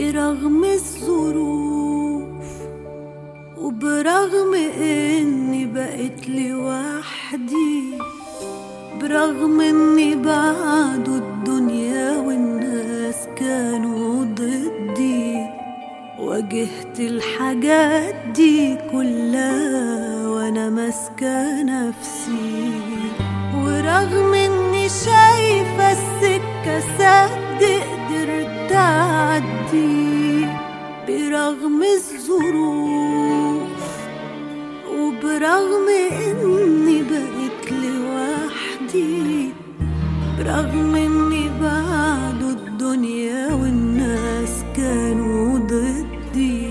برغم الظروف وبرغم إني بقيت لوحدي برغم إني بعد الدنيا والناس كانوا ضدي واجهت الحاجات دي كلها وأنا ماسكة نفسي. ورغم إني شايفة السكة سد قدرت اعدي برغم الظروف وبرغم إني بقيت لوحدي برغم إني بعد الدنيا والناس كانوا ضدي.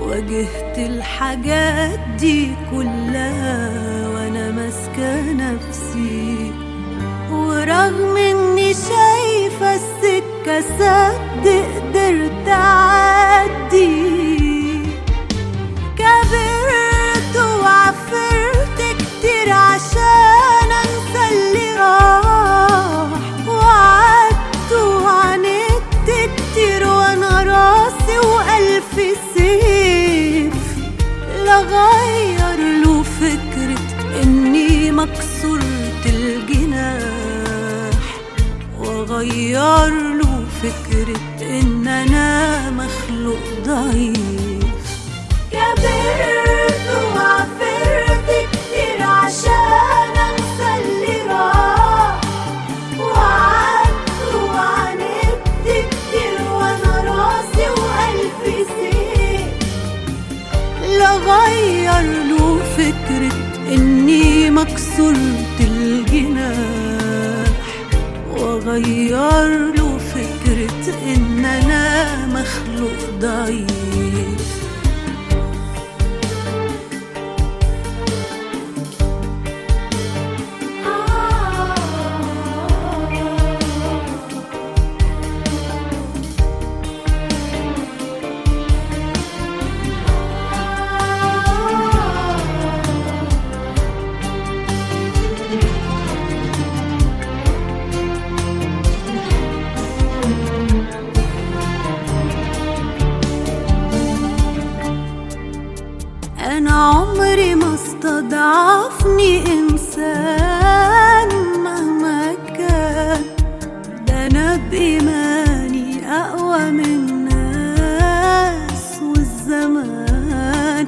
واجهت الحاجات دي كلها وأنا ماسكة نفسي. ورغم السكه سد قدرت اعدي كبرت وعفرت كتير عشان أنسى اللي راح. وقعدت وعاندت كتير وأنا راسي وألف سيف. لغير له فكرة إني مكسورة الجناح واغير له فكرة إن أنا مخلوق ضعيف. كبرت وعفرت كتير عشان أنسى اللي راح. وقعدت وعاندت كتير وأنا راسي وألف سيف لغير له فكرة إني مكسورة الجناح واغير له ان أنا مخلوق ضعيف. أنا عمري ما استضعفني إنسان مهما كان. ده أنا بإيماني أقوى من الناس والزمان.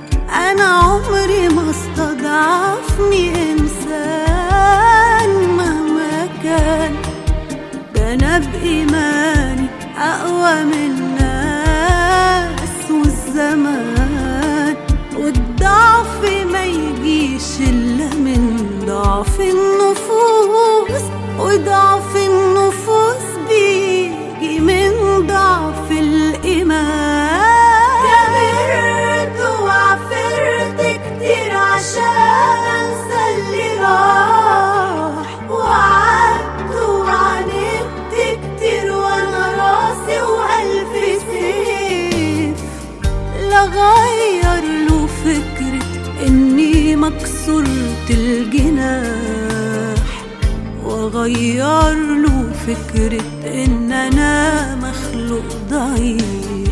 أنا عمري ما استضعفني إنسان مهما كان. ده أنا بإيماني أقوى من الناس والزمان. يجيش إلا مكسورة الجناح وأغير له فكرة إن أنا مخلوق ضعيف